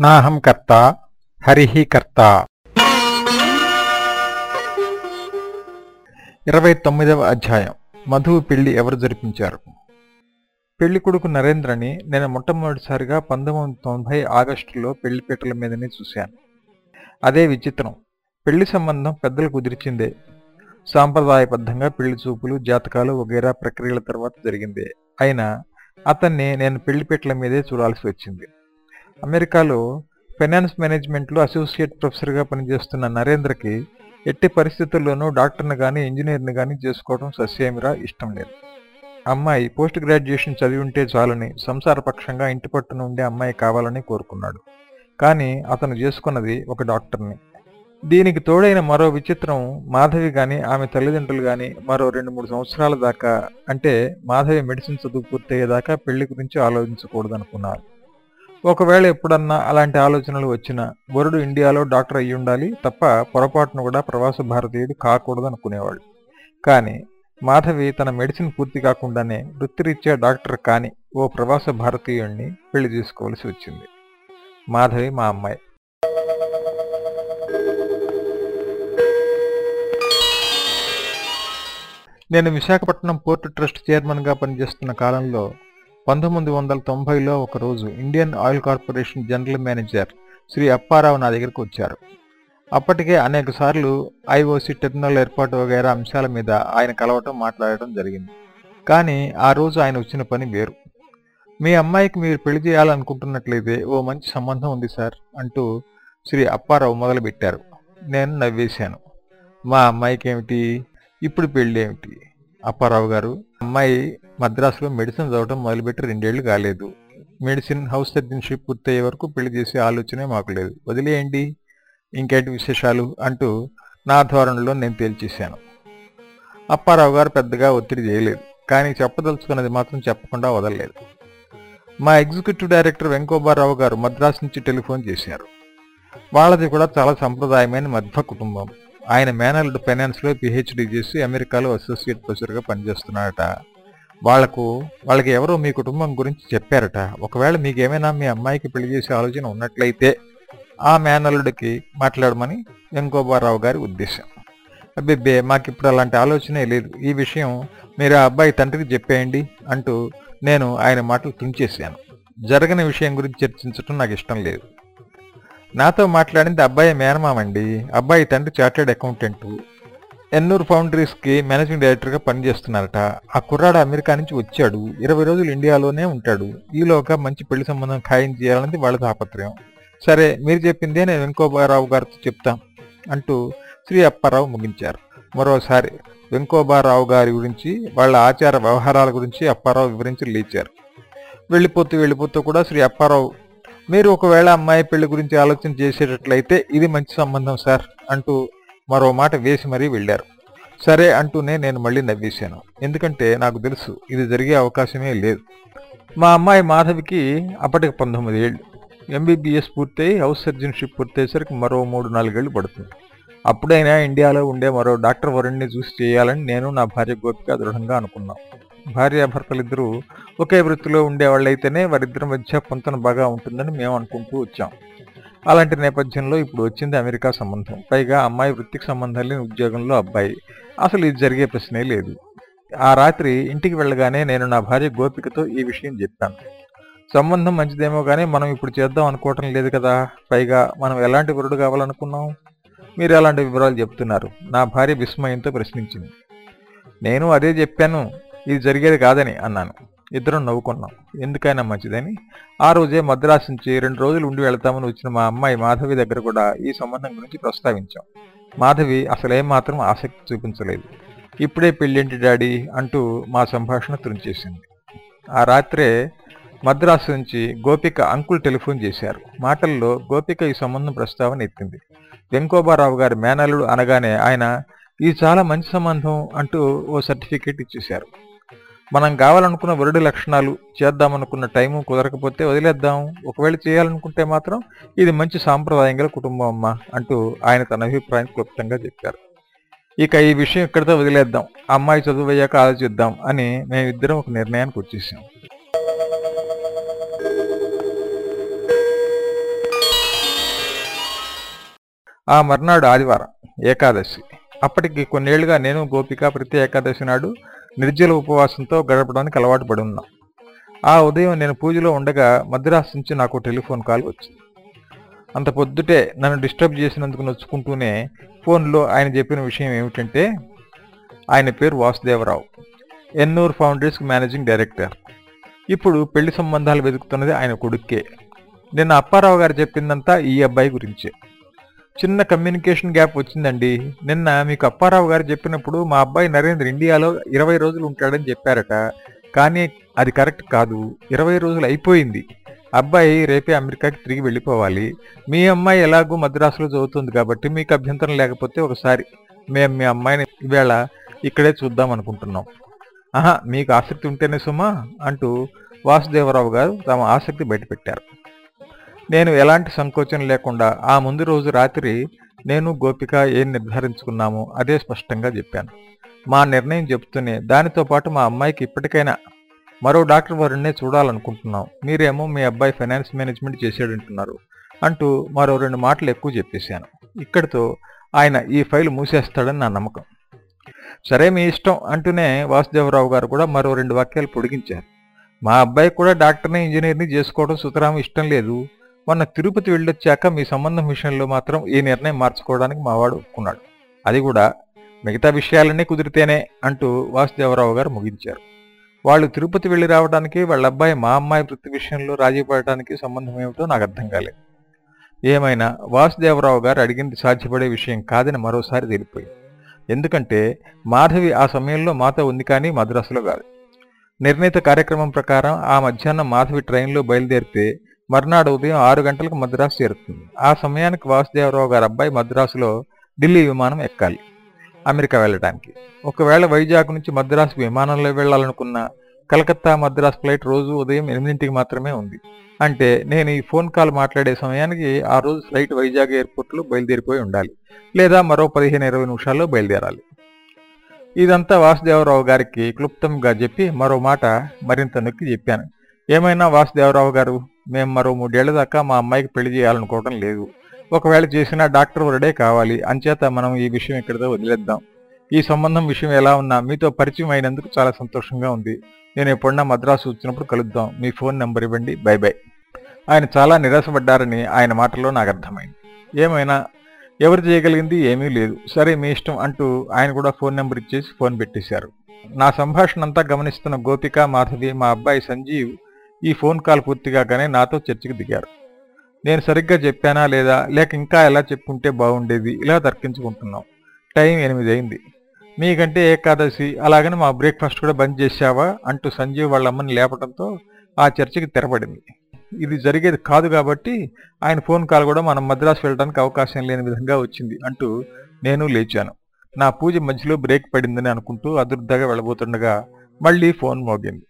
నాహం కర్త హరిః కర్త. ఇరవై తొమ్మిదవ అధ్యాయం. మధువు పెళ్ళి ఎవరు జరిపించారు? పెళ్ళి కొడుకు నరేంద్రని నేను మొట్టమొదటిసారిగా పంతొమ్మిది తొంభై ఆగస్టులో పెళ్ళిపీటల మీదనే చూశాను. అదే విచిత్రం. పెళ్ళి సంబంధం పెద్దలు కుదిర్చిందే. సాంప్రదాయబద్ధంగా పెళ్ళి చూపులు జాతకాలు వగైరా ప్రక్రియల తర్వాత జరిగిందే. అయినా అతన్ని నేను పెళ్ళిపీటల మీదే చూడాల్సి వచ్చింది. అమెరికాలో ఫైనాన్స్ మేనేజ్మెంట్లో అసోసియేట్ ప్రొఫెసర్గా పనిచేస్తున్న నరేంద్రకి ఎట్టి పరిస్థితుల్లోనూ డాక్టర్ని కానీ ఇంజనీర్ని కానీ చేసుకోవడం సస్యమిరా ఇష్టం లేదు. అమ్మాయి పోస్ట్ గ్రాడ్యుయేషన్ చదివి ఉంటే చాలని సంసారపక్షంగా ఇంటి పట్టున ఉండే అమ్మాయి కావాలని కోరుకున్నాడు. కానీ అతను చేసుకున్నది ఒక డాక్టర్ని. దీనికి తోడైన మరో విచిత్రం మాధవి కానీ ఆమె తల్లిదండ్రులు కానీ మరో రెండు మూడు సంవత్సరాల దాకా అంటే మాధవి మెడిసిన్ చదువు పూర్తయ్యేదాకా పెళ్ళి గురించి ఆలోచించకూడదనుకున్నారు. ఒకవేళ ఎప్పుడన్నా అలాంటి ఆలోచనలు వచ్చినా వరుడు ఇండియాలో డాక్టర్ అయ్యి ఉండాలి తప్ప పొరపాటును కూడా ప్రవాస భారతీయుడు కాకూడదు అనుకునేవాళ్ళు కానీ మాధవి తన మెడిసిన్ పూర్తి కాకుండానే వృత్తిరీత్యా డాక్టర్ కాని ఓ ప్రవాస భారతీయుణ్ణి పెళ్ళి చేసుకోవాల్సి వచ్చింది. మాధవి మా అమ్మాయి. నేను విశాఖపట్నం పోర్టు ట్రస్ట్ చైర్మన్గా పనిచేస్తున్న కాలంలో పంతొమ్మిది వందల తొంభైలో ఒకరోజు Indian oil corporation general manager Shri Apparao నా దగ్గరకు వచ్చారు. అప్పటికే అనేక సార్లు ఐఓసి టెర్మినల్ ఏర్పాటు వగైరా అంశాల మీద ఆయన కలవటం మాట్లాడటం జరిగింది. కానీ ఆ రోజు ఆయన వచ్చిన పని వేరు. మీ అమ్మాయికి మీరు పెళ్ళి చేయాలనుకుంటున్నట్లయితే ఓ మంచి సంబంధం ఉంది సార్ అంటూ శ్రీ అప్పారావు మొదలుపెట్టారు. నేను నవ్వేశాను. మా అమ్మాయికి ఏమిటి ఇప్పుడు పెళ్ళి ఏమిటి అప్పారావు గారు అమ్మాయి మద్రాసులో మెడిసిన్ చదవటం మొదలుపెట్టి రెండేళ్ళు కాలేదు. మెడిసిన్ హౌస్ సర్జన్షిప్ పూర్తయ్యే వరకు పెళ్ళి చేసే ఆలోచనే మాకు లేదు. వదిలేయండి. ఇంకేంటి విశేషాలు? అంటూ నా ధోరణిలో నేను తేల్చేశాను. అప్పారావు గారు పెద్దగా ఒత్తిడి చేయలేదు. కానీ చెప్పదలుచుకున్నది మాత్రం చెప్పకుండా వదలలేదు. మా ఎగ్జిక్యూటివ్ డైరెక్టర్ వెంకోబారావు గారు మద్రాసు నుంచి టెలిఫోన్ చేశారు. వాళ్ళది కూడా చాలా సంప్రదాయమైన మధ్య కుటుంబం. ఆయన మేనల్డ్ ఫైనాన్స్లో పిహెచ్డి చేసి అమెరికాలో అసోసియేట్ ప్రొఫెసర్గా పనిచేస్తున్నారట. వాళ్ళకు వాళ్ళకి ఎవరో మీ కుటుంబం గురించి చెప్పారట. ఒకవేళ మీకేమైనా మీ అమ్మాయికి పెళ్ళి చేసే ఆలోచన ఉన్నట్లయితే ఆ మేనల్లుడికి మాట్లాడమని వెంకోబారావు గారి ఉద్దేశం. అబ్బిబ్బే మాకిప్పుడు అలాంటి ఆలోచనే లేదు. ఈ విషయం మీరు ఆ అబ్బాయి తండ్రికి చెప్పేయండి అంటూ నేను ఆయన మాటలు తుంచేశాను. జరగని విషయం గురించి చర్చించడం నాకు ఇష్టం లేదు. నాతో మాట్లాడింది అబ్బాయి మేనమామండి. అబ్బాయి తండ్రి చార్టెడ్ అకౌంటెంట్. ఎన్నూరు ఫౌండరీస్కి మేనేజింగ్ డైరెక్టర్గా పనిచేస్తున్నారట. ఆ కుర్రాడు అమెరికా నుంచి వచ్చాడు. ఇరవై రోజులు ఇండియాలోనే ఉంటాడు. ఈలోగా మంచి పెళ్ళి సంబంధం ఖాయం చేయాలన్నది వాళ్ళ తాపత్రయం సరే మీరు చెప్పిందే నేను వెంకోబారావు గారితో చెప్తాం అంటూ శ్రీ అప్పారావు ముగించారు. మరోసారి వెంకోబారావు గారి గురించి వాళ్ళ ఆచార వ్యవహారాల గురించి అప్పారావు వివరించి లేచారు. వెళ్ళిపోతూ వెళ్ళిపోతూ కూడా శ్రీ అప్పారావు మీరు ఒకవేళ అమ్మాయి పెళ్ళి గురించి ఆలోచన చేసేటట్లయితే ఇది మంచి సంబంధం సార్ అంటూ మరో మాట వేసి మరీ వెళ్ళారు. సరే అంటూనే నేను మళ్ళీ నవ్వేశాను. ఎందుకంటే నాకు తెలుసు ఇది జరిగే అవకాశమే లేదు. మా అమ్మాయి మాధవికి అప్పటికి పంతొమ్మిది ఏళ్ళు. ఎంబీబీఎస్ పూర్తయి హౌస్ సర్జన్షిప్ పూర్తయ్యేసరికి మరో మూడు నాలుగేళ్ళు పడుతుంది. అప్పుడైనా ఇండియాలో ఉండే మరో డాక్టర్ వరుణ్ణి చూసి చేయాలని నేను నా భార్య గోపిక దృఢంగా అనుకున్నాం. భార్యాభర్తలిద్దరూ ఒకే వృత్తిలో ఉండేవాళ్ళైతేనే వారిద్దరి మధ్య పొంతన బాగా ఉంటుందని మేము అనుకుంటూ వచ్చాం. అలాంటి నేపథ్యంలో ఇప్పుడు వచ్చింది అమెరికా సంబంధం. పైగా అమ్మాయి వృత్తికి సంబంధం లేని ఉద్యోగంలో అబ్బాయి. అసలు ఇది జరిగే ప్రశ్నే లేదు. ఆ రాత్రి ఇంటికి వెళ్ళగానే నేను నా భార్య గోపికతో ఈ విషయం చెప్పాను. సంబంధం మంచిదేమో కానీ మనం ఇప్పుడు చేద్దాం అనుకోవటం లేదు కదా. పైగా మనం ఎలాంటి వరుడు కావాలనుకున్నాం? మీరు ఎలాంటి వివరాలు చెప్తున్నారు. నా భార్య విస్మయంతో ప్రశ్నించింది. నేను అదే చెప్పాను. ఇది జరిగేది కాదని అన్నాను. ఇద్దరం నవ్వుకున్నాం. ఎందుకైనా మంచిదని. ఆ రోజే మద్రాసు నుంచి రెండు రోజులు ఉండి వెళ్తామని వచ్చిన మా అమ్మాయి మాధవి దగ్గర కూడా ఈ సంబంధం గురించి ప్రస్తావించాం. మాధవి అసలేం మాత్రం ఆసక్తి చూపించలేదు. ఇప్పుడే పెళ్ళింటి డాడీ అంటూ మా సంభాషణ తుంచేసింది ఆ రాత్రే మద్రాసు నుంచి గోపిక అంకుల్ టెలిఫోన్ చేశారు. మాటల్లో గోపిక ఈ సంబంధం ప్రస్తావన ఎత్తింది. వెంకోబారావు గారి మేనల్లుడు అనగానే ఆయన ఇది చాలా మంచి సంబంధం అంటూ ఓ సర్టిఫికేట్ ఇచ్చేశారు. మనం కావాలనుకున్న వరుడి లక్షణాలు చేద్దామనుకున్న టైము కుదరకపోతే వదిలేద్దాం. ఒకవేళ చేయాలనుకుంటే మాత్రం ఇది మంచి సాంప్రదాయం గల కుటుంబం అమ్మ అంటూ ఆయన తన అభిప్రాయం క్లుప్తంగా చెప్పారు. ఇక ఈ విషయం ఇక్కడితో వదిలేద్దాం. అమ్మాయి చదువు అయ్యాక ఆలోచిద్దాం అని మేమిద్దరం ఒక నిర్ణయానికి వచ్చేసాం. ఆ మర్నాడు ఆదివారం ఏకాదశి. అప్పటికి కొన్నేళ్ళుగా నేను గోపిక ప్రతి ఏకాదశి నాడు నిర్జల ఉపవాసంతో గడపడానికి అలవాటు పడి ఉన్నాం. ఆ ఉదయం నేను పూజలో ఉండగా మద్రాసు నుంచి నాకు టెలిఫోన్ కాల్ వచ్చింది. అంత పొద్దుటే నన్ను డిస్టర్బ్ చేసినందుకు నొచ్చుకుంటూనే ఫోన్లో ఆయన చెప్పిన విషయం ఏమిటంటే ఆయన పేరు వాసుదేవరావు ఎన్నూర్ ఫౌండరీస్కి మేనేజింగ్ డైరెక్టర్. ఇప్పుడు పెళ్ళి సంబంధాలు వెతుకుతున్నది ఆయన కొడుక్కే నిన్న అప్పారావు గారు చెప్పిందంతా ఈ అబ్బాయి గురించే. చిన్న కమ్యూనికేషన్ గ్యాప్ వచ్చిందండి. నిన్న మీకు అప్పారావు గారు చెప్పినప్పుడు మా అబ్బాయి నరేంద్ర ఇండియాలో ఇరవై రోజులు ఉంటాడని చెప్పారట. కానీ అది కరెక్ట్ కాదు. ఇరవై రోజులు అయిపోయింది. అబ్బాయి రేపే అమెరికాకి తిరిగి వెళ్ళిపోవాలి. మీ అమ్మాయి ఎలాగూ మద్రాసులో చదువుతుంది కాబట్టి మీకు అభ్యంతరం లేకపోతే ఒకసారి మేము మీ అమ్మాయిని ఈవేళ ఇక్కడే చూద్దాం అనుకుంటున్నాం. ఆహా మీకు ఆసక్తి ఉంటేనే సుమా అంటూ వాసుదేవరావు గారు తమ ఆసక్తి బయటపెట్టారు. నేను ఎలాంటి సంకోచం లేకుండా ఆ ముందు రోజు రాత్రి నేను గోపిక ఏం నిర్ధారించుకున్నామో అదే స్పష్టంగా చెప్పాను. మా నిర్ణయం చెప్తూనే దానితో పాటు మా అమ్మాయికి ఇప్పటికైనా మరో డాక్టర్ వారినే చూడాలనుకుంటున్నాం. మీరేమో మీ అబ్బాయి ఫైనాన్స్ మేనేజ్మెంట్ చేసాడంటున్నారు అంటూ మరో రెండు మాటలు ఎక్కువ చెప్పేశాను. ఇక్కడితో ఆయన ఈ ఫైల్ మూసేస్తాడని నా నమ్మకం. సరే మీ ఇష్టం అంటూనే వాసుదేవరావు గారు కూడా మరో రెండు వాక్యాలు పొడిగించారు. మా అబ్బాయి కూడా డాక్టర్ని ఇంజనీర్ని చేసుకోవడం సుతరాము ఇష్టం లేదు. మొన్న తిరుపతి వెళ్ళొచ్చాక మీ సంబంధం విషయంలో మాత్రం ఈ నిర్ణయం మార్చుకోవడానికి మావాడు ఒప్పుకున్నాడు. అది కూడా మిగతా విషయాలన్నీ కుదిరితేనే అంటూ వాసుదేవరావు గారు ముగించారు. వాళ్ళు తిరుపతి వెళ్ళి రావడానికి వాళ్ళ అబ్బాయి మా అమ్మాయి వృత్తి విషయంలో రాజీ పడటానికి సంబంధం ఏమిటో నాకు అర్థం కాలేదు. ఏమైనా వాసుదేవరావు గారు అడిగింది సాధ్యపడే విషయం కాదని మరోసారి తెలిపోయింది. ఎందుకంటే మాధవి ఆ సమయంలో మాతో ఉంది కానీ మద్రాసులో కాదు. నిర్ణీత కార్యక్రమం ప్రకారం ఆ మధ్యాహ్నం మాధవి ట్రైన్లో బయలుదేరితే మర్నాడు ఉదయం ఆరు గంటలకు మద్రాసు చేరుతుంది. ఆ సమయానికి వాసుదేవరావు గారి అబ్బాయి మద్రాసులో ఢిల్లీ విమానం ఎక్కాలి. అమెరికా వెళ్ళడానికి ఒకవేళ వైజాగ్ నుంచి మద్రాసు విమానంలో వెళ్ళాలనుకున్న కలకత్తా మద్రాస్ ఫ్లైట్ రోజు ఉదయం ఎనిమిదింటికి మాత్రమే ఉంది. అంటే నేను ఈ ఫోన్ కాల్ మాట్లాడే సమయానికి ఆ రోజు ఫ్లైట్ వైజాగ్ ఎయిర్పోర్ట్లో బయలుదేరిపోయి ఉండాలి. లేదా మరో పదిహేను ఇరవై నిమిషాల్లో బయలుదేరాలి. ఇదంతా వాసుదేవరావు గారికి క్లుప్తంగా చెప్పి మరో మాట మరింత నొక్కి చెప్పాను. ఏమైనా వాసుదేవరావు గారు మేము మరో మూడేళ్ళ దాకా మా అమ్మాయికి పెళ్ళి చేయాలనుకోవడం లేదు. ఒకవేళ చేసినా డాక్టర్ వరడే కావాలి. అంచేత మనం ఈ విషయం ఇక్కడితో వదిలేద్దాం. ఈ సంబంధం విషయం ఎలా ఉన్నా మీతో పరిచయం అయినందుకు చాలా సంతోషంగా ఉంది. నేను ఎప్పుడన్నా మద్రాసు వచ్చినప్పుడు కలుద్దాం. మీ ఫోన్ నెంబర్ ఇవ్వండి. Bye bye. ఆయన చాలా నిరాశపడ్డారని ఆయన మాటల్లో నాకు అర్థమైంది. ఏమైనా? ఎవరు చేయగలిగింది ఏమీ లేదు. సరే మీ ఇష్టం అంటూ ఆయన కూడా ఫోన్ నెంబర్ ఇచ్చేసి ఫోన్ పెట్టేశారు. నా సంభాషణ అంతా గమనిస్తున్న గోపిక మాధవి మా అబ్బాయి సంజీవ్ ఈ ఫోన్ కాల్ పూర్తిగానే నాతో చర్చకు దిగారు. నేను సరిగ్గా చెప్పానా లేదా? లేక ఇంకా ఎలా చెప్పుకుంటే బాగుండేది ఇలా తర్కించుకుంటున్నాం. టైం ఎనిమిది అయింది మీకంటే ఏకాదశి అలాగని మా బ్రేక్ఫాస్ట్ కూడా బంద్ చేశావా? అంటూ సంజీవ్ వాళ్ళ అమ్మని లేపడంతో ఆ చర్చకి తెరపడింది. ఇది జరిగేది కాదు కాబట్టి ఆయన ఫోన్ కాల్ కూడా మనం మద్రాసు వెళ్ళడానికి అవకాశం లేని విధంగా వచ్చింది అంటూ నేను లేచాను. నా పూజ మధ్యలో బ్రేక్ పడిందని అనుకుంటూ అదుర్దగా వెళ్ళబోతుండగా మళ్ళీ ఫోన్ మోగింది.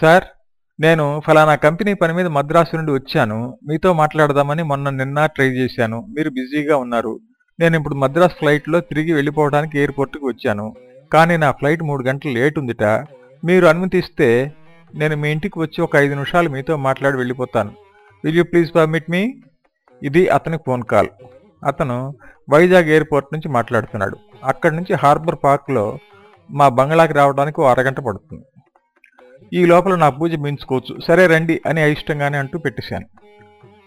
సార్ నేను ఫలానా కంపెనీ పని మీద మద్రాసు నుండి వచ్చాను. మీతో మాట్లాడదామని మొన్న నిన్న ట్రై చేశాను. మీరు బిజీగా ఉన్నారు. నేను ఇప్పుడు మద్రాస్ ఫ్లైట్లో తిరిగి వెళ్ళిపోవడానికి ఎయిర్పోర్ట్కి వచ్చాను. కానీ నా ఫ్లైట్ మూడు గంటలు లేట్ ఉందిట. మీరు అనుమతిస్తే నేను మీ ఇంటికి వచ్చి ఒక ఐదు నిమిషాలు మీతో మాట్లాడి వెళ్ళిపోతాను. Will you please permit me ఇది అతని ఫోన్ కాల్. అతను వైజాగ్ ఎయిర్పోర్ట్ నుంచి మాట్లాడుతున్నాడు. అక్కడి నుంచి హార్బర్ పార్క్లో మా బంగ్లాకి రావడానికి అరగంట పడుతుంది. ఈ లోపల నా పూజ మించుకోవచ్చు. సరే రండి అని అయిష్టంగానే అంటూ పెట్టేశాను.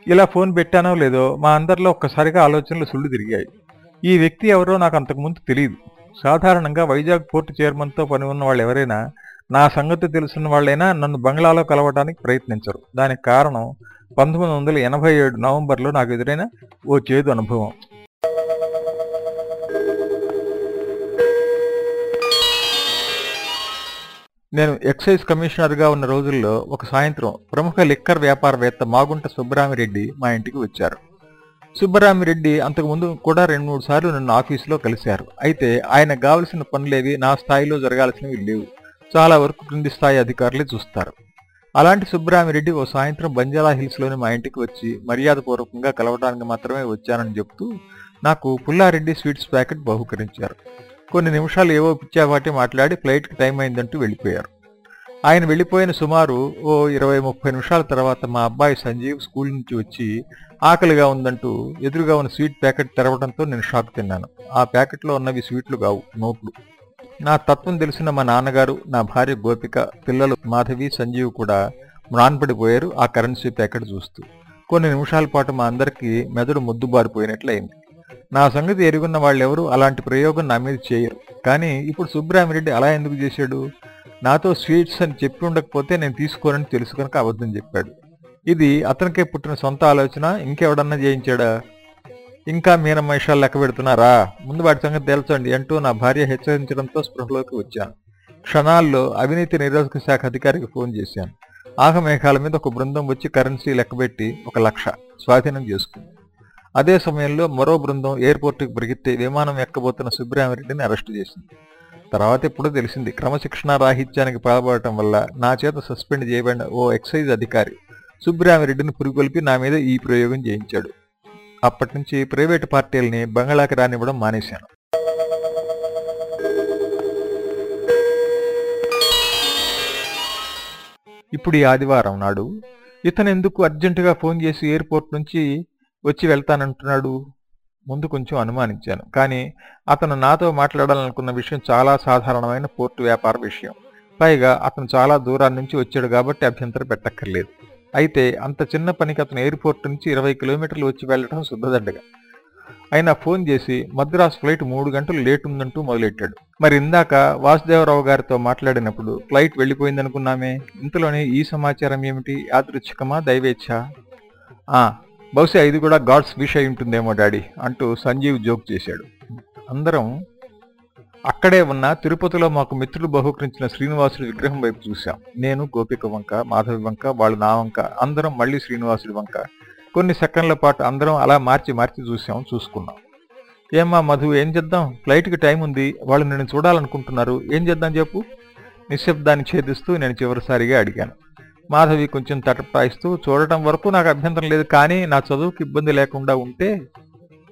ఇలా ఫోన్ పెట్టానో లేదో మా అందరిలో ఒక్కసారిగా ఆలోచనలు సుళ్ళు తిరిగాయి. ఈ వ్యక్తి ఎవరో నాకు అంతకుముందు తెలియదు సాధారణంగా వైజాగ్ పోర్టు చైర్మన్తో పని ఉన్న వాళ్ళు ఎవరైనా నా సంగతి తెలుసున్న వాళ్ళైనా నన్ను బంగ్లాలో కలవడానికి ప్రయత్నించరు. దానికి కారణం పంతొమ్మిది వందల ఎనభై ఏడు నవంబర్లో నాకు ఎదురైన ఓ చేదు అనుభవం. నేను ఎక్సైజ్ కమిషనర్గా ఉన్న రోజుల్లో ఒక సాయంత్రం ప్రముఖ లిక్కర్ వ్యాపారవేత్త మాగుంట సుబ్బరామిరెడ్డి మా ఇంటికి వచ్చారు. సుబ్బరామిరెడ్డి అంతకుముందు కూడా రెండు మూడు సార్లు నన్ను ఆఫీసులో కలిశారు. అయితే ఆయన కావలసిన పనులేవి నా స్థాయిలో జరగాల్సినవి లేవు. చాలా వరకు క్రింది స్థాయి అధికారులే చూస్తారు. అలాంటి సుబ్బరామిరెడ్డి ఓ సాయంత్రం బంజారా హిల్స్లోని మా ఇంటికి వచ్చి మర్యాదపూర్వకంగా కలవడానికి మాత్రమే వచ్చానని చెప్తూ నాకు పుల్లారెడ్డి స్వీట్స్ ప్యాకెట్ బహుకరించారు. కొన్ని నిమిషాలు ఏవో పిచ్చావాటి మాట్లాడి ఫ్లైట్కి టైం అయిందంటూ వెళ్ళిపోయారు. ఆయన వెళ్ళిపోయిన సుమారు ఓ ఇరవై ముప్పై నిమిషాల తర్వాత మా అబ్బాయి సంజీవ్ స్కూల్ నుంచి వచ్చి ఆకలిగా ఉందంటూ ఎదురుగా ఉన్న స్వీట్ ప్యాకెట్ తెరవడంతో నేను షాక్ తిన్నాను. ఆ ప్యాకెట్లో ఉన్నవి స్వీట్లు కావు నోట్లు. నా తత్వం తెలిసిన మా నాన్నగారు నా భార్య గోపిక పిల్లలు మాధవి సంజీవ్ కూడా మ్రాన్పడిపోయారు ఆ కరెన్సీ ప్యాకెట్ చూస్తూ. కొన్ని నిమిషాల పాటు మా అందరికీ మెదడు ముద్దుబారిపోయినట్లయింది. నా సంగతి ఎరుగున్న వాళ్ళెవరూ అలాంటి ప్రయోగం నా మీద చేయరు. కానీ ఇప్పుడు సుబ్బరామిరెడ్డి అలా ఎందుకు చేశాడు? నాతో స్వీట్స్ అని చెప్పి ఉండకపోతే నేను తీసుకోనని తెలుసు కనుక అబద్ధం చెప్పాడు. ఇది అతనికే పుట్టిన సొంత ఆలోచన ఇంకెవడన్నా చేయించాడా ఇంకా మీనమేషాలు లెక్క పెడుతున్నారా? ముందు వాటి సంగతి తెలుసండి అంటూ నా భార్య హెచ్చరించడంతో స్పృహలోకి వచ్చాను. క్షణాల్లో అవినీతి నిరోధక శాఖ అధికారికి ఫోన్ చేశాను. ఆగమేఘాల మీద ఒక బృందం వచ్చి కరెన్సీ లెక్కబెట్టి ఒక లక్ష స్వాధీనం చేసుకుంది. అదే సమయంలో మరో బృందం ఎయిర్పోర్టుకు పరిగెత్తే విమానం ఎక్కబోతున్న సుబ్రహ్మరెడ్డిని అరెస్టు చేసింది. తర్వాత ఎప్పుడో తెలిసింది క్రమశిక్షణ రాహిత్యానికి పాల్పడటం వల్ల నా చేత సస్పెండ్ చేయబడిన ఓ ఎక్సైజ్ అధికారి సుబ్రహ్మరెడ్డిని పురికొల్పి నా మీద ఈ ప్రయోగం చేయించాడు. అప్పటి నుంచి ప్రైవేటు పార్టీలని బంగాళాకి రానివ్వడం మానేశాను. ఇప్పుడు ఈ ఆదివారం నాడు ఇతను ఎందుకు అర్జెంటుగా ఫోన్ చేసి ఎయిర్పోర్ట్ నుంచి వచ్చి వెళ్తానంటున్నాడు ముందు కొంచెం అనుమానించాను. కానీ అతను నాతో మాట్లాడాలనుకున్న విషయం చాలా సాధారణమైన పోర్టు వ్యాపార విషయం. పైగా అతను చాలా దూరాన్ని నుంచి వచ్చాడు కాబట్టి అభ్యంతరం పెట్టక్కర్లేదు. అయితే అంత చిన్న పనికి అతను ఎయిర్పోర్ట్ నుంచి ఇరవై కిలోమీటర్లు వచ్చి వెళ్ళడం శుద్ధదండగా. అయినా ఫోన్ చేసి మద్రాస్ ఫ్లైట్ మూడు గంటలు లేట్ ఉందంటూ మొదలెట్టాడు. మరి ఇందాక వాసుదేవరావు గారితో మాట్లాడినప్పుడు ఫ్లైట్ వెళ్ళిపోయిందనుకున్నామే. ఇంతలోనే ఈ సమాచారం ఏమిటి? యాదృచ్ఛికమా? దైవేచ్ఛ? బహుశా ఇది కూడా గాడ్స్ విష్ అయి ఉంటుందేమో డాడీ అంటూ సంజీవ్ జోక్ చేశాడు. అందరం అక్కడే ఉన్న తిరుపతిలో మాకు మిత్రులు బహుకరించిన శ్రీనివాసుడి విగ్రహం వైపు చూశాం. నేను గోపిక వంక మాధవి వంక వాళ్ళ నా వంక అందరం మళ్ళీ శ్రీనివాసుడి వంక. కొన్ని సెకండ్ల పాటు అందరం అలా మార్చి మార్చి చూసాం చూసుకున్నాం. ఏమ్మా మధు ఏం చేద్దాం? ఫ్లైట్కి టైం ఉంది. వాళ్ళు నేను చూడాలనుకుంటున్నారు. ఏం చేద్దాం చెప్పు? నిశ్శబ్దాన్ని ఛేదిస్తూ నేను చివరిసారిగా అడిగాను. మాధవి కొంచెం తటపాయిస్తూ చూడటం వరకు నాకు అభ్యంతరం లేదు కానీ నా చదువుకి ఇబ్బంది లేకుండా ఉంటే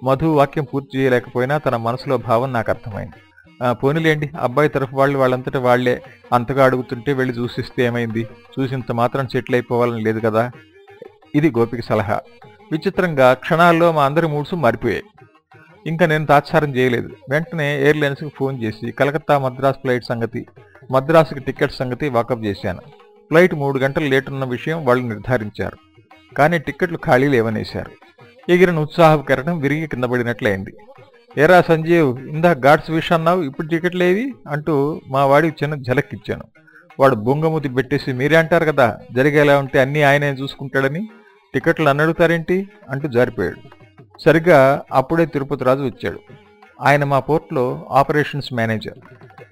మధు వాక్యం పూర్తి చేయలేకపోయినా తన మనసులో భావం నాకు అర్థమైంది. పోనీలేండి అబ్బాయి తరఫు వాళ్ళు వాళ్ళంతటా వాళ్ళే అంతగా అడుగుతుంటే వెళ్ళి చూసిస్తే ఏమైంది? చూసింత మాత్రం సెటిల్ అయిపోవాలని లేదు కదా? ఇది గోపికి సలహా. విచిత్రంగా క్షణాల్లో మా అందరి మూడ్స్ మారిపోయాయి. ఇంకా నేను తాత్సారం చేయలేదు. వెంటనే ఎయిర్లైన్స్కి ఫోన్ చేసి కలకత్తా మద్రాస్ ఫ్లైట్ సంగతి మద్రాసుకి టికెట్ సంగతి వాకప్ చేశాను. ఫ్లైట్ మూడు గంటలు లేట్ ఉన్న విషయం వాళ్ళు నిర్ధారించారు. కానీ టిక్కెట్లు ఖాళీ లేవనేశారు. ఎగిరిన ఉత్సాహపు కెరటం విరిగి కింద పడినట్లయింది. ఏరా సంజీవ్ ఇందా గాడ్స్ విష్ అన్నావు ఇప్పుడు టికెట్లు ఏవి? అంటూ మా వాడికి చిన్న ఝలక్కిచ్చాను. వాడు బొంగమూతి పెట్టేసి మీరే అంటారు కదా జరిగేలా ఉంటే అన్నీ ఆయనే చూసుకుంటాడని. టికెట్లు నన్ను అడుగుతారేంటి? అంటూ జారిపోయాడు. సరిగ్గా అప్పుడే తిరుపతి రాజు వచ్చాడు. ఆయన మా పోర్టులో ఆపరేషన్స్ మేనేజర్.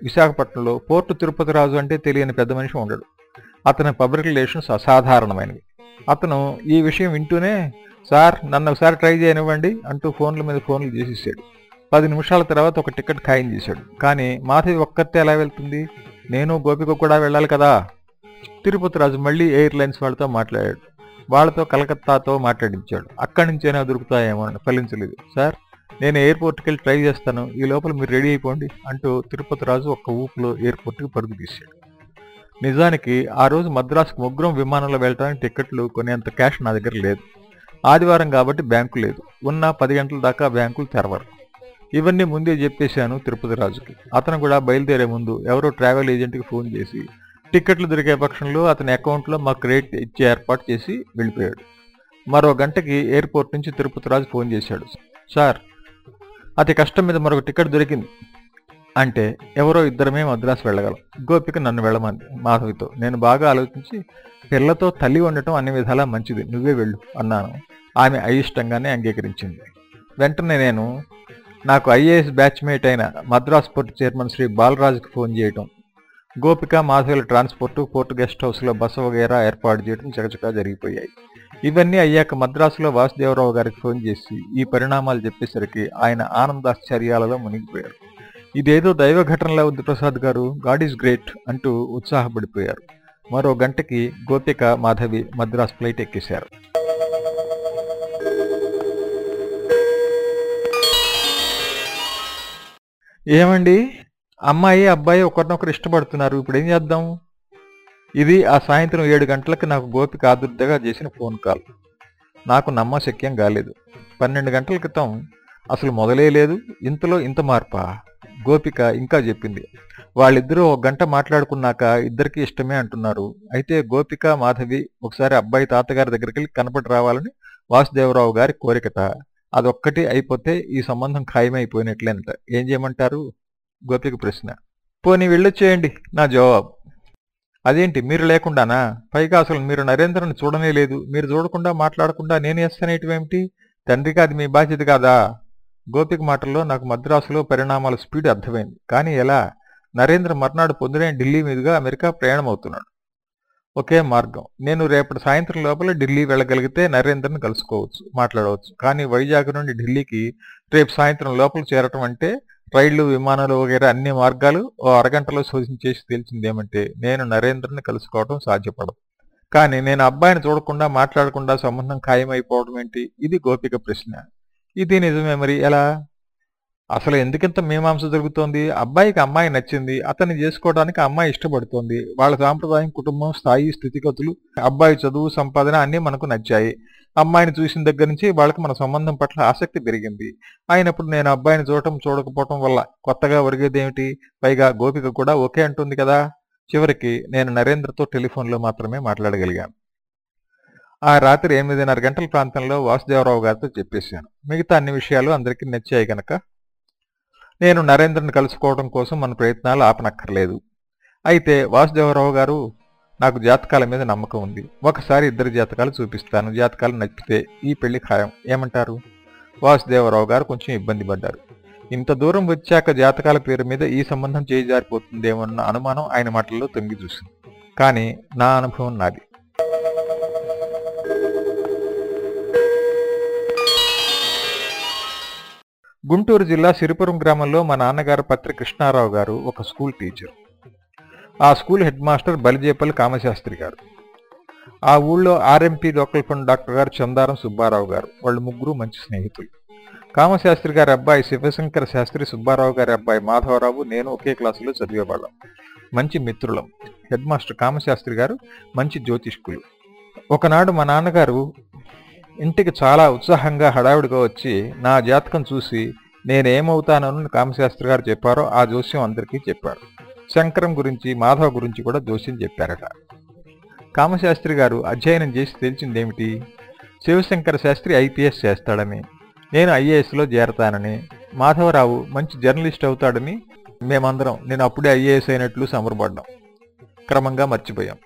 విశాఖపట్నంలో పోర్టు తిరుపతి రాజు అంటే తెలియని పెద్ద మనిషి ఉండడు. అతని పబ్లిక్ రిలేషన్స్ అసాధారణమైనవి. అతను ఈ విషయం వింటూనే సార్ నన్ను ఒకసారి ట్రై చేయనివ్వండి అంటూ ఫోన్ల మీద ఫోన్లు చేసేసాడు పది నిమిషాల తర్వాత ఒక టికెట్ ఖాయం చేశాడు. కానీ మాధవి ఒక్కతే ఎలా వెళ్తుంది? నేను గోపిక కూడా వెళ్ళాలి కదా తిరుపతి రాజు మళ్ళీ ఎయిర్లైన్స్ వాళ్ళతో మాట్లాడాడు. వాళ్ళతో కలకత్తాతో మాట్లాడించాడు. అక్కడి నుంచైనా దొరుకుతాయేమో అని ఫలించలేదు. సార్ నేను ఎయిర్పోర్ట్కి వెళ్ళి ట్రై చేస్తాను. ఈ లోపల మీరు రెడీ అయిపోండి అంటూ తిరుపతి రాజు ఒక్క ఊపులో ఎయిర్పోర్ట్కి పరుగు తీశాడు. నిజానికి ఆ రోజు మద్రాసుకు ముగ్గురం విమానంలో వెళ్ళడానికి టికెట్లు కొనేంత క్యాష్ నా దగ్గర లేదు. ఆదివారం కాబట్టి బ్యాంకు లేదు. ఉన్న పది గంటల దాకా బ్యాంకులు తెరవరు. ఇవన్నీ ముందే చెప్పేశాను తిరుపతి రాజుకి. అతను కూడా బయలుదేరే ముందు ఎవరో ట్రావెల్ ఏజెంట్కి ఫోన్ చేసి టికెట్లు దొరికే పక్షంలో అతని అకౌంట్లో మా క్రెడిట్ ఇచ్చే ఏర్పాటు చేసి వెళ్ళిపోయాడు. మరో గంటకి ఎయిర్పోర్ట్ నుంచి తిరుపతి రాజు ఫోన్ చేశాడు. సార్ అతి కష్టం మీద మరొక టికెట్ దొరికింది. అంటే ఎవరో ఇద్దరమే మద్రాసు వెళ్ళగలం. గోపిక నన్ను వెళ్ళమంది. మాధవితో. నేను బాగా ఆలోచించి పిల్లతో తల్లి ఉండటం అన్ని విధాలా మంచిది. నువ్వే వెళ్ళు అన్నాను. ఆమె అయిష్టంగానే అంగీకరించింది. వెంటనే నేను నాకు ఐఏఎస్ బ్యాచ్మేట్ అయిన మద్రాస్ పోర్ట్ చైర్మన్ శ్రీ బాలరాజుకి ఫోన్ చేయటం గోపిక మాధవుల ట్రాన్స్పోర్టు పోర్టు గెస్ట్ హౌస్లో బస్సు వగేరా ఏర్పాటు చేయడం చకచకా జరిగిపోయాయి. ఇవన్నీ అయ్యాక మద్రాసులో వాసుదేవరావు గారికి ఫోన్ చేసి ఈ పరిణామాలు చెప్పేసరికి ఆయన ఆనందాశ్చర్యాలలో మునిగిపోయారు. ఇదేదో దైవ ఘటనలా ఉంది ప్రసాద్ గారు. గాడ్ ఈజ్ గ్రేట్ అంటూ ఉత్సాహపడిపోయారు. మరో గంటకి గోపిక మాధవి మద్రాస్ ఫ్లైట్ ఎక్కేశారు. ఏమండి? అమ్మాయి అబ్బాయి ఒకరినొకరు ఇష్టపడుతున్నారు. ఇప్పుడు ఏం చేద్దాం? ఇది ఆ సాయంత్రం ఏడు గంటలకు నాకు గోపిక ఆదుర్దగా చేసిన ఫోన్ కాల్. నాకు నమ్మశక్యం కాలేదు. పన్నెండు గంటల క్రితం అసలు మొదలే లేదు. ఇంతలో ఇంత మార్పా? గోపిక ఇంకా చెప్పింది. వాళ్ళిద్దరూ ఒక గంట మాట్లాడుకున్నాక ఇద్దరికి ఇష్టమే అంటున్నారు. అయితే గోపిక మాధవి ఒకసారి అబ్బాయి తాతగారి దగ్గరికి వెళ్ళి కనపడి రావాలని వాసుదేవరావు గారి కోరికట అదొక్కటి అయిపోతే ఈ సంబంధం ఖాయమైపోయినట్లేంత ఏం చేయమంటారు? గోపిక ప్రశ్న. పోనీ వెళ్ళొచ్చేయండి నా జవాబు. అదేంటి? మీరు లేకుండానా? పైగా అసలు మీరు నరేంద్రను చూడనే లేదు మీరు చూడకుండా మాట్లాడకుండా నేను వేస్తానేటివేమిటి తండ్రికి అది మీ బాధ్యత కాదా? గోపిక మాటల్లో నాకు మద్రాసులో పరిణామాల స్పీడ్ అర్థమైంది. కానీ ఎలా? నరేంద్ర మర్నాడు పొందిన ఢిల్లీ మీదుగా అమెరికా ప్రయాణం అవుతున్నాడు ఒకే మార్గం. నేను రేపటి సాయంత్రం లోపల ఢిల్లీ వెళ్ళగలిగితే నరేంద్రను కలుసుకోవచ్చు మాట్లాడవచ్చు. కానీ వైజాగ్ నుండి ఢిల్లీకి రేపు సాయంత్రం లోపల చేరటం అంటే రైళ్ళు విమానాలు వగైరా అన్ని మార్గాలు ఓ అరగంటలో శోధించేసి తేల్చిందేమంటే నేను నరేంద్రని కలుసుకోవడం సాధ్యపడదు. కానీ నేను అబ్బాయిని చూడకుండా మాట్లాడకుండా సంబంధం ఖాయమైపోవడం ఏంటి? ఇది గోపిక ప్రశ్న. ఇది నిజమే మరి. ఎలా? అసలు ఎందుకింత మీమాంస జరుగుతోంది? అబ్బాయికి అమ్మాయి నచ్చింది. అతన్ని చేసుకోవడానికి అమ్మాయి ఇష్టపడుతోంది. వాళ్ళ సాంప్రదాయం కుటుంబం స్థాయి స్థితిగతులు అబ్బాయి చదువు సంపాదన అన్నీ మనకు నచ్చాయి. అమ్మాయిని చూసిన దగ్గర నుంచి వాళ్ళకి మన సంబంధం పట్ల ఆసక్తి పెరిగింది. అయినప్పుడు నేను అబ్బాయిని చూడటం చూడకపోవటం వల్ల కొత్తగా ఒరిగేదేమిటి పైగా గోపిక కూడా ఓకే అంటుంది కదా. చివరికి నేను నరేంద్రతో టెలిఫోన్లో మాత్రమే మాట్లాడగలిగాను. ఆ రాత్రి ఎనిమిదిన్నర గంటల ప్రాంతంలో వాసుదేవరావు గారితో చెప్పేశాను. మిగతా అన్ని విషయాలు అందరికీ నచ్చాయి గనక. నేను నరేంద్రని కలుసుకోవడం కోసం మన ప్రయత్నాలు ఆపనక్కర్లేదు. అయితే వాసుదేవరావు గారు నాకు జాతకాల మీద నమ్మకం ఉంది. ఒకసారి ఇద్దరు జాతకాలు చూపిస్తాను. జాతకాలు నచ్చితే ఈ పెళ్ళి ఖాయం. ఏమంటారు? వాసుదేవరావు గారు కొంచెం ఇబ్బంది పడ్డారు. ఇంత దూరం వచ్చాక జాతకాల పేరు మీద ఈ సంబంధం చేయి జారిపోతుందేమన్న అనుమానం ఆయన మాటల్లో తొంగి చూసింది. కానీ నా అనుభవం నాది. గుంటూరు జిల్లా సిరిపురం గ్రామంలో మా నాన్నగారు పత్రి కృష్ణారావు గారు ఒక స్కూల్ టీచర్. ఆ school head master Balijepalli Kamasastri గారు. ఆ ఊళ్ళో ఆర్ఎంపీ లోకల్ ఫండ్ డాక్టర్ గారు చందారం సుబ్బారావు గారు. వాళ్ళు ముగ్గురు మంచి స్నేహితులు. కామశాస్త్రి గారి అబ్బాయి శివశంకర శాస్త్రి సుబ్బారావు గారి అబ్బాయి మాధవరావు నేను ఒకే క్లాసులో చదివేవాళ్ళం. మంచి మిత్రులం. హెడ్ మాస్టర్ కామశాస్త్రి గారు మంచి జ్యోతిష్కులు. ఒకనాడు మా నాన్నగారు ఇంటికి చాలా ఉత్సాహంగా హడావిడిగా వచ్చి నా జాతకం చూసి నేనేమవుతానని కామశాస్త్రి గారు చెప్పారో ఆ జోస్యం అందరికీ చెప్పారు. శంకరం గురించి మాధవ గురించి కూడా జోస్యం చెప్పారట. కామశాస్త్రి గారు అధ్యయనం చేసి తెలిసిందేమిటి? శివశంకర శాస్త్రి ఐపీఎస్ చేస్తాడని నేను ఐఏఎస్లో చేరతానని మాధవరావు మంచి జర్నలిస్ట్ అవుతాడని మేమందరం నేను అప్పుడే ఐఏఎస్ అయినట్లు సంబరపడ్డాం. క్రమంగా మర్చిపోయాం.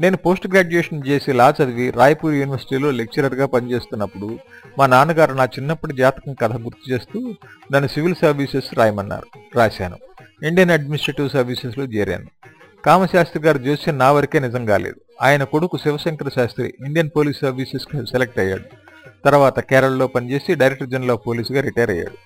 నేను పోస్ట్ గ్రాడ్యుయేషన్ చేసి లా చదివి రాయపూర్ యూనివర్సిటీలో లెక్చరర్గా పనిచేస్తున్నప్పుడు మా నాన్నగారు నా చిన్నప్పటి జాతకం కథ గుర్తు చేస్తూ నన్ను సివిల్ సర్వీసెస్ రాయమన్నారు రాశాను. ఇండియన్ అడ్మినిస్ట్రేటివ్ సర్వీసెస్లో చేరాను. కామశాస్త్రి గారు జోస్యం నా వరకే నిజం కాలేదు. ఆయన కొడుకు శివశంకర శాస్త్రి ఇండియన్ పోలీస్ సర్వీసెస్కి సెలెక్ట్ అయ్యాడు. తర్వాత కేరళలో పనిచేసి డైరెక్టర్ జనరల్ ఆఫ్ పోలీసుగా రిటైర్ అయ్యాడు.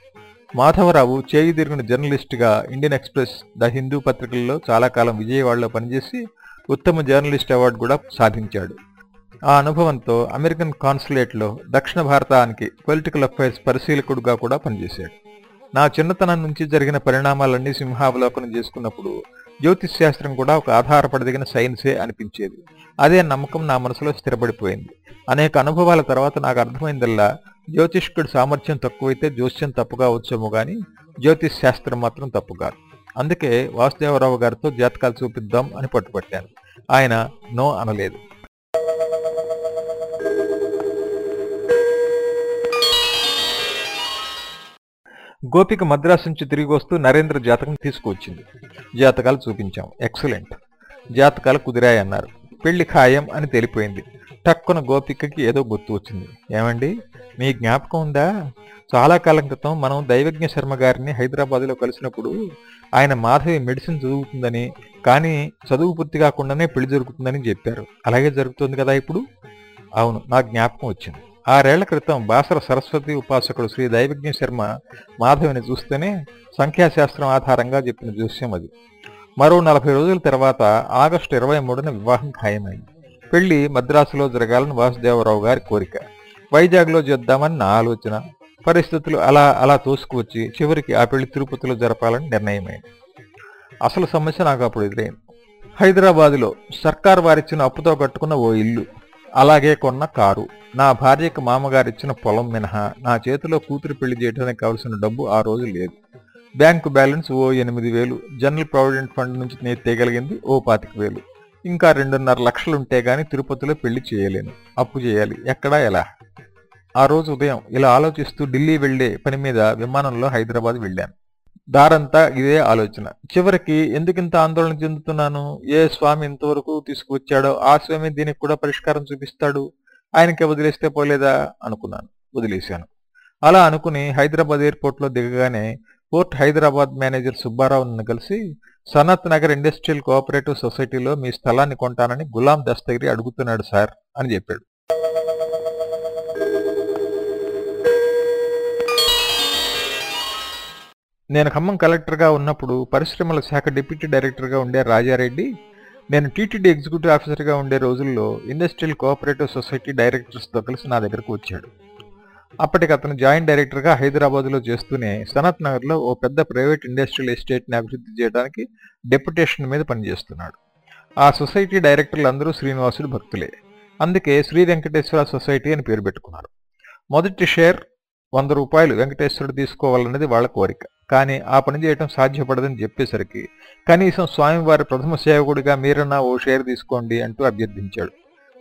మాధవరావు చేయి తిరిగిన జర్నలిస్ట్గా ఇండియన్ ఎక్స్ప్రెస్ ద హిందూ పత్రికల్లో చాలా కాలం విజయవాడలో పనిచేసి ఉత్తమ జర్నలిస్ట్ అవార్డు కూడా సాధించాడు. ఆ అనుభవంతో అమెరికన్ కాన్సులేట్లో దక్షిణ భారతానికి పొలిటికల్ అఫైర్స్ పరిశీలకుడుగా కూడా పనిచేశాడు. నా చిన్నతనం నుంచి జరిగిన పరిణామాలన్నీ సింహావలోకనం చేసుకున్నప్పుడు జ్యోతిష్ శాస్త్రం కూడా ఒక ఆధారపడదగిన సైన్సే అనిపించేది. అదే నమ్మకం నా మనసులో స్థిరపడిపోయింది. అనేక అనుభవాల తర్వాత నాకు అర్థమైందల్లా జ్యోతిష్కుడి సామర్థ్యం తక్కువైతే జోస్యం తప్పుగా వచ్చేమో కానీ జ్యోతిష్ శాస్త్రం మాత్రం తప్పు కాదు. అందుకే వాసుదేవరావు గారితో జాతకాలు చూపిద్దాం అని పట్టుపట్టాను ఆయన నో అనలేదు. గోపిక మద్రాసు నుంచి తిరిగి వస్తూ నరేంద్ర జాతకం తీసుకువచ్చింది. జాతకాలు చూపించాం. ఎక్సలెంట్. జాతకాలు కుదిరాయన్నారు. పెళ్ళి ఖాయం అని తెలిపోయింది. టక్కున గోపికకి ఏదో గుర్తు వచ్చింది. ఏమండి? మీ జ్ఞాపకం ఉందా? చాలా కాలం క్రితం మనం దైవజ్ఞ శర్మ గారిని హైదరాబాద్లో కలిసినప్పుడు ఆయన మాధవి మెడిసిన్ చదువుతుందని కానీ చదువు పూర్తి కాకుండానే పెళ్ళి జరుగుతుందని చెప్పారు. అలాగే జరుగుతుంది కదా ఇప్పుడు? అవును నా జ్ఞాపకం వచ్చింది. ఆరేళ్ళ క్రితం బాసర సరస్వతి ఉపాసకుడు శ్రీ దైవజ్ఞ శర్మ మాధవిని చూస్తేనే సంఖ్యాశాస్త్రం ఆధారంగా చెప్పిన దృశ్యం అది. మరో నలభై రోజుల తర్వాత ఆగస్టు ఇరవై మూడున వివాహం ఖాయమైంది. పెళ్ళి మద్రాసులో జరగాలని వాసుదేవరావు గారి కోరిక. వైజాగ్లో చేద్దామని నా ఆలోచన. పరిస్థితులు అలా అలా తోసుకువచ్చి చివరికి ఆ పెళ్ళి తిరుపతిలో జరపాలని నిర్ణయమైంది. అసలు సమస్య నాకు అప్పుడు ఎదురైంది. హైదరాబాదులో సర్కార్ వారిచ్చిన అప్పుతో కట్టుకున్న ఓ ఇల్లు అలాగే కొన్న కారు. నా భార్యకు మామగారిచ్చిన పొలం మినహా. నా చేతిలో కూతురు పెళ్ళి చేయడానికి కావలసిన డబ్బు ఆ రోజు లేదు. బ్యాంకు బ్యాలెన్స్ ఓ ఎనిమిది వేలు. జనరల్ ప్రావిడెంట్ ఫండ్ నుంచి నేను తేగలిగింది ఓ పాతిక వేలు. ఇంకా రెండున్నర లక్షలుంటే గాని తిరుపతిలో పెళ్ళి చేయలేను. అప్పు చేయాలి. ఎక్కడా ఎలా? ఆ రోజు ఉదయం ఇలా ఆలోచిస్తూ ఢిల్లీ వెళ్ళే పని మీద విమానంలో హైదరాబాద్ వెళ్ళాను. దారంతా ఇదే ఆలోచన. చివరికి ఎందుకింత ఆందోళన చెందుతున్నాను? ఏ స్వామి ఇంతవరకు తీసుకువచ్చాడో? ఆ స్వామి దీనికి కూడా పరిష్కారం చూపిస్తాడు? ఆయనకి వదిలేస్తే పోలేదా? అనుకున్నాను. వదిలేశాను. అలా అనుకుని హైదరాబాద్ ఎయిర్పోర్ట్లో దిగగానే పోర్ట్ హైదరాబాద్ మేనేజర్ సుబ్బారావు నన్ను కలిసి సనత్ నగర్ ఇండస్ట్రియల్ కోఆపరేటివ్ సొసైటీలో మీ స్థలాన్ని కొంటానని గులాం దస్తగిరి అడుగుతున్నాడు సార్ అని చెప్పాడు. నేను ఖమ్మం కలెక్టర్గా ఉన్నప్పుడు పరిశ్రమల శాఖ డిప్యూటీ డైరెక్టర్గా ఉండే రాజారెడ్డి నేను టీటీడీ ఎగ్జిక్యూటివ్ ఆఫీసర్గా ఉండే రోజుల్లో ఇండస్ట్రియల్ కోఆపరేటివ్ సొసైటీ డైరెక్టర్స్తో కలిసి నా దగ్గరకు వచ్చాడు. అప్పటికి అతను జాయింట్ డైరెక్టర్గా హైదరాబాద్లో చేస్తూనే సనత్ నగర్లో ఓ పెద్ద ప్రైవేట్ ఇండస్ట్రియల్ ఎస్టేట్ని అభివృద్ధి చేయడానికి డెప్యుటేషన్ మీద పనిచేస్తున్నాడు. ఆ సొసైటీ డైరెక్టర్లు అందరూ శ్రీనివాసుడు భక్తులే. అందుకే శ్రీ వెంకటేశ్వర సొసైటీ అని పేరు పెట్టుకున్నారు. మొదటి షేర్ వంద రూపాయలు వెంకటేశ్వరుడు తీసుకోవాలన్నది వాళ్ళ కోరిక. కానీ ఆ పని చేయటం సాధ్యపడదని చెప్పేసరికి కనీసం స్వామివారి ప్రథమ సేవకుడిగా మీరన్నా ఓ షేర్ తీసుకోండి అంటూ అభ్యర్థించాడు.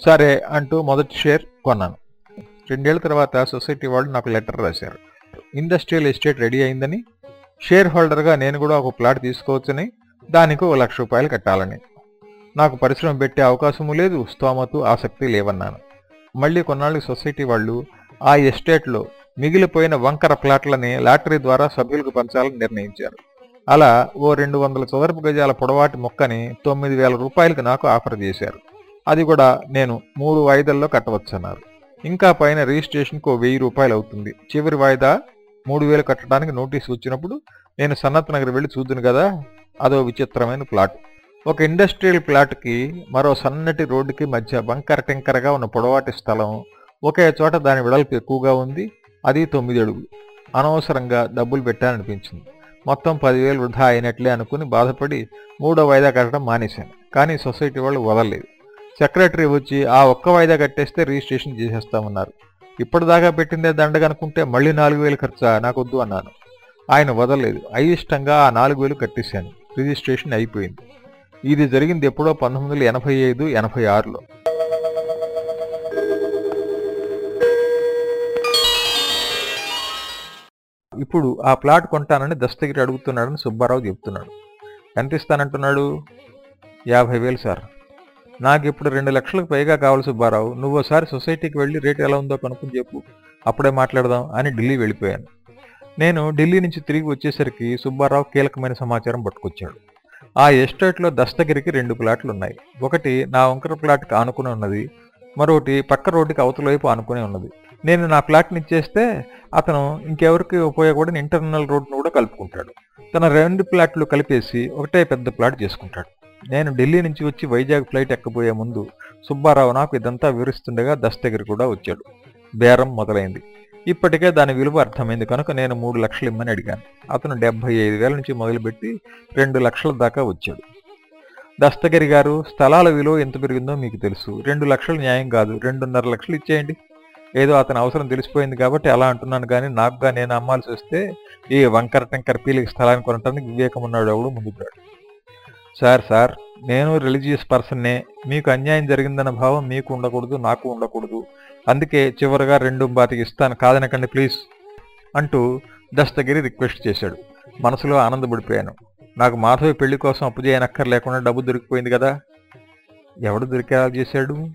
సరే అంటూ మొదటి షేర్ కొన్నాను. రెండేళ్ళ తర్వాత సొసైటీ వాళ్ళు నాకు లెటర్ రాశారు. ఇండస్ట్రియల్ ఎస్టేట్ రెడీ అయిందని షేర్ హోల్డర్గా నేను కూడా ఒక ప్లాట్ తీసుకోవచ్చని దానికి ఒక లక్ష రూపాయలు కట్టాలని. నాకు పరిశ్రమ పెట్టే అవకాశము లేదు స్తోమతు ఆసక్తి లేవన్నాను. మళ్ళీ కొన్నాళ్ళు సొసైటీ వాళ్ళు ఆ ఎస్టేట్లో మిగిలిపోయిన వంకర ప్లాట్లని లాటరీ ద్వారా సభ్యులకు పంచాలని నిర్ణయించారు. అలా ఓ రెండు వందల చదరపు గజాల పొడవాటి మొక్కని తొమ్మిది వేల రూపాయలకు నాకు ఆఫర్ చేశారు. అది కూడా నేను మూడు వాయిదల్లో కట్టవచ్చన్నారు. ఇంకా పైన రిజిస్ట్రేషన్కు వెయ్యి రూపాయలు అవుతుంది. చివరి వాయిదా మూడు వేలు కట్టడానికి నోటీస్ వచ్చినప్పుడు నేను సన్నత్ నగర్ వెళ్ళి చూద్దును కదా అదో విచిత్రమైన ప్లాట్. ఒక ఇండస్ట్రియల్ ప్లాట్కి మరో సన్నటి రోడ్డుకి మధ్య బంకర టెంకరగా ఉన్న పొడవాటి స్థలం ఒకే చోట దాని వెడల్పు ఎక్కువగా ఉంది అది తొమ్మిది అడుగులు. అనవసరంగా డబ్బులు పెట్టాలనిపించింది. మొత్తం పదివేలు వృధా అయినట్లే అనుకుని బాధపడి మూడో వాయిదా కట్టడం మానేశాను. కానీ సొసైటీ వాళ్ళు వదలలేదు. సెక్రటరీ వచ్చి ఆ ఒక్క వాయిదా కట్టేస్తే రిజిస్ట్రేషన్ చేసేస్తామన్నారు. ఇప్పటిదాకా పెట్టిందే దండగనుకుంటే మళ్ళీ నాలుగు వేలు ఖర్చా? నాకొద్దు అన్నాను. ఆయన వదలలేదు. అయిష్టంగా ఆ నాలుగు వేలు కట్టేశాను. రిజిస్ట్రేషన్ అయిపోయింది. ఇది జరిగింది ఎప్పుడో పంతొమ్మిది వందల ఎనభై ఐదు ఎనభై ఆరులో. ఇప్పుడు ఆ ప్లాట్ కొంటానని దస్తగిరి అడుగుతున్నాడని సుబ్బారావు చెప్తున్నాడు. ఎంత ఇస్తానంటున్నాడు? యాభై వేలు సార్. నాకు ఇప్పుడు రెండు లక్షలకు పైగా కావాలి సుబ్బారావు నువ్వు ఒకసారి సొసైటీకి వెళ్ళి రేటు ఎలా ఉందో కనుక్కుని చెప్పు. అప్పుడే మాట్లాడదాం అని ఢిల్లీ వెళ్ళిపోయాను. నేను ఢిల్లీ నుంచి తిరిగి వచ్చేసరికి సుబ్బారావు కీలకమైన సమాచారం పట్టుకొచ్చాడు. ఆ ఎస్టేట్లో దస్తగిరికి రెండు ప్లాట్లు ఉన్నాయి ఒకటి నా వంకర ప్లాట్కి ఆనుకుని ఉన్నది. మరొకటి పక్క రోడ్డుకి అవతల వైపు ఆనుకుని ఉన్నది. నేను నా ప్లాట్ని ఇచ్చేస్తే అతను ఇంకెవరికి ఉపయోగపడిన ఇంటర్నల్ రోడ్ను కూడా కలుపుకుంటాడు. తన రెండు ప్లాట్లు కలిపేసి ఒకటే పెద్ద ప్లాట్ చేసుకుంటాడు. నేను ఢిల్లీ నుంచి వచ్చి వైజాగ్ ఫ్లైట్ ఎక్కబోయే ముందు సుబ్బారావు నాకు ఇదంతా వివరిస్తుండగా దస్తగిరి కూడా వచ్చాడు. బేరం మొదలైంది. ఇప్పటికే దాని విలువ అర్థమైంది కనుక నేను మూడు లక్షలు ఇమ్మని అడిగాను. అతను డెబ్బై ఐదు వేల నుంచి మొదలుపెట్టి రెండు లక్షల దాకా వచ్చాడు. దస్తగిరి గారు స్థలాల విలువ ఎంత పెరిగిందో మీకు తెలుసు. రెండు లక్షలు న్యాయం కాదు. రెండున్నర లక్షలు ఇచ్చేయండి. ఏదో అతని అవసరం తెలిసిపోయింది కాబట్టి అలా అంటున్నాను కానీ నాకుగా నేను అమ్మాల్సి వస్తే ఈ వంకర టెంకర పీలికి స్థలాన్ని కొనటానికి వివేకం ఉన్నాడు ఎవడు ముందుకురాడు సార్ సార్ నేను రిలీజియస్ పర్సన్నే. మీకు అన్యాయం జరిగిందన్న భావం మీకు ఉండకూడదు నాకు ఉండకూడదు. అందుకే చివరగా రెండు బాతికి ఇస్తాను. కాదనకండి ప్లీజ్ అంటూ దస్తగిరి రిక్వెస్ట్ చేశాడు. మనసులో ఆనందపడిపోయాను. నాకు మాధవి పెళ్ళి కోసం అప్పు చేయనక్కర్లేకుండా డబ్బు దొరికిపోయింది కదా. ఎవడు దొరికేలా చేశాడు?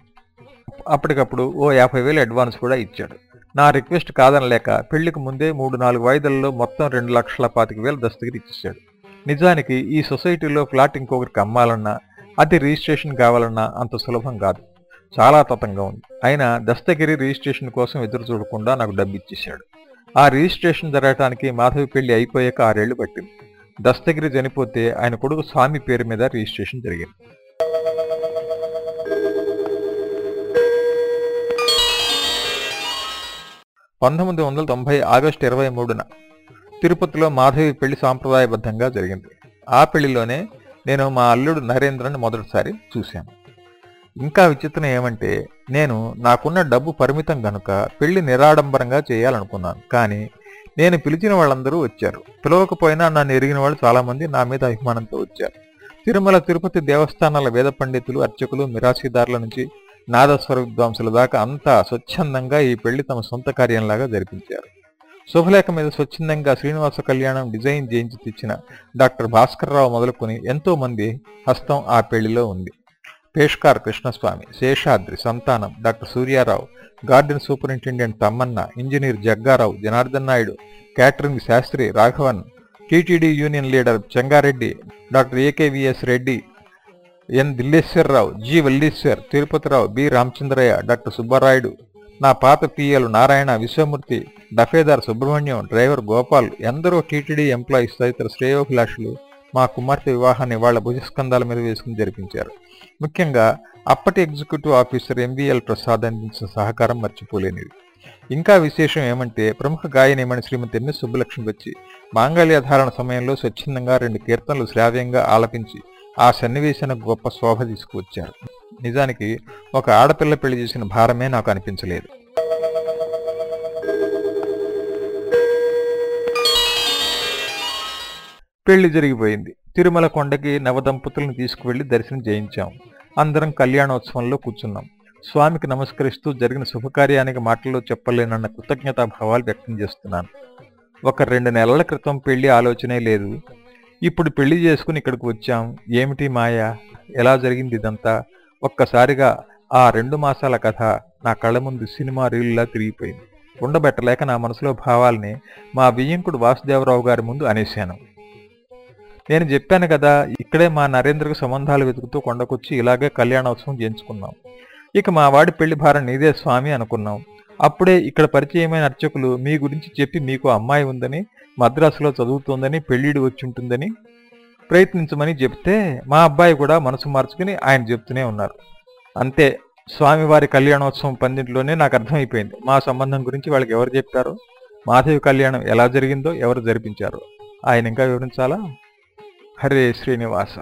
అప్పటికప్పుడు ఓ యాభై వేలు అడ్వాన్స్ కూడా ఇచ్చాడు. నా రిక్వెస్ట్ కాదనలేక పెళ్ళికి ముందే మూడు నాలుగు వాయిదల్లో మొత్తం రెండు లక్షల పాతిక వేలు దస్తగిరి ఇచ్చేశాడు. నిజానికి ఈ సొసైటీలో ఫ్లాట్ ఇంకొకరికి అమ్మాలన్నా అది రిజిస్ట్రేషన్ కావాలన్నా అంత సులభం కాదు. చాలా తతంగా ఉంది. అయినా దస్తగిరి రిజిస్ట్రేషన్ కోసం ఎదురు చూడకుండా నాకు డబ్బిచ్చేశాడు. ఆ రిజిస్ట్రేషన్ జరగటానికి మాధవి పెళ్ళి అయిపోయాక ఆరేళ్ళు పట్టింది. దస్తగిరి చనిపోతే ఆయన కొడుకు స్వామి పేరు మీద రిజిస్ట్రేషన్ జరిగింది. పంతొమ్మిది వందల తొంభై ఆగస్టు ఇరవై మూడున తిరుపతిలో మాధవి పెళ్ళి సాంప్రదాయబద్ధంగా జరిగింది. ఆ పెళ్ళిలోనే నేను మా అల్లుడు నరేంద్రని మొదటిసారి చూశాను. ఇంకా విచిత్రం ఏమంటే నేను నాకున్న డబ్బు పరిమితం గనుక పెళ్ళి నిరాడంబరంగా చేయాలనుకున్నాను. కానీ నేను పిలిచిన వాళ్ళందరూ వచ్చారు. పిలవకపోయినా నన్ను ఎరిగిన వాళ్ళు చాలామంది నా మీద అభిమానంతో వచ్చారు. తిరుమల తిరుపతి దేవస్థానాల వేద పండితులు అర్చకులు మిరాసీదారుల నుంచి నాదస్వర విద్వాంసుల దాకా అంతా స్వచ్ఛందంగా ఈ పెళ్ళి తమ సొంత కార్యంలాగా జరిపించారు. శుభలేఖ మీద స్వచ్ఛందంగా శ్రీనివాస కళ్యాణం డిజైన్ చేయించి తెచ్చిన డాక్టర్ భాస్కర్రావు మొదలుకొని ఎంతో మంది హస్తం ఆ పెళ్ళిలో ఉంది. పేష్కార్ Krishnaswamy Seshadri Santhanam doctor Suryarao garden superintendent Thammanna engineer Jaggarao Janardhan Naidu catering Sastri Raghavan TTD union leader Chengareddy doctor AKVS Reddy N Dilleswararao G Vallishwar Tirupatirao B Ramachandraiah doctor Subbarayudu నా పాత పిఎలు నారాయణ విశ్వమూర్తి డఫేదార్ Subrahmanyam driver Gopal ఎందరో TTD employees తదితర శ్రేయోభిలాషులు మా కుమార్తె వివాహాన్ని వాళ్ళ భుజస్కంధాల మీద వేసుకుని జరిపించారు. ముఖ్యంగా అప్పటి ఎగ్జిక్యూటివ్ ఆఫీసర్ ఎంవీఎల్ ప్రసాద్ అందించిన సహకారం మర్చిపోలేనిది. ఇంకా విశేషం ఏమంటే ప్రముఖ గాయనేమని శ్రీమతి ఎంఎస్ సుబ్బలక్ష్మి వచ్చి మాంగళ్యధారణ సమయంలో స్వచ్ఛందంగా రెండు కీర్తనలు శ్రావ్యంగా ఆలపించి ఆ సన్నివేశానికి గొప్ప శోభ తీసుకువచ్చారు. నిజానికి ఒక ఆడపిల్ల పెళ్ళి చేసిన భారమే నాకు అనిపించలేదు. పెళ్ళి జరిగిపోయింది. తిరుమల కొండకి నవదంపతులను తీసుకువెళ్ళి దర్శనం చేయించాం. అందరం కళ్యాణోత్సవంలో కూర్చున్నాం. స్వామికి నమస్కరిస్తూ జరిగిన శుభకార్యానికి మాటల్లో చెప్పలేనన్న కృతజ్ఞతాభావాలు వ్యక్తం చేస్తున్నాను. ఒక రెండు నెలల క్రితం పెళ్ళి ఆలోచనే లేదు. ఇప్పుడు పెళ్ళి చేసుకుని ఇక్కడికి వచ్చాం. ఏమిటి మాయా? ఎలా జరిగింది ఇదంతా? ఒక్కసారిగా ఆ రెండు మాసాల కథ నా కళ్ళ ముందు సినిమా రీల్లా తిరిగిపోయింది. ఉండబెట్టలేక నా మనసులో భావాల్ని మా బియ్యంకుడు వాసుదేవరావు గారి ముందు అనేశాను. నేను చెప్పాను కదా ఇక్కడే మా నరేంద్రకు సంబంధాలు వెతుకుతూ కొండకొచ్చి ఇలాగే కళ్యాణోత్సవం చేయించుకున్నాం. ఇక మా వాడి పెళ్ళి భారం నీదే స్వామి అనుకున్నాం. అప్పుడే ఇక్కడ పరిచయమైన అర్చకులు మీ గురించి చెప్పి మీకు అమ్మాయి ఉందని మద్రాసులో చదువుతోందని పెళ్ళిడి వచ్చి ఉంటుందని ప్రయత్నించమని చెప్తే మా అబ్బాయి కూడా మనసు మార్చుకుని ఆయన చెప్తూనే ఉన్నారు. అంతే స్వామివారి కళ్యాణోత్సవం పందింట్లోనే నాకు అర్థమైపోయింది. మా సంబంధం గురించి వాళ్ళకి ఎవరు చెప్పారో? మాధవి కళ్యాణం ఎలా జరిగిందో ఎవరు జరిపించారో? ఆయన ఇంకా వివరించాలా? హరే శ్రీనివాస.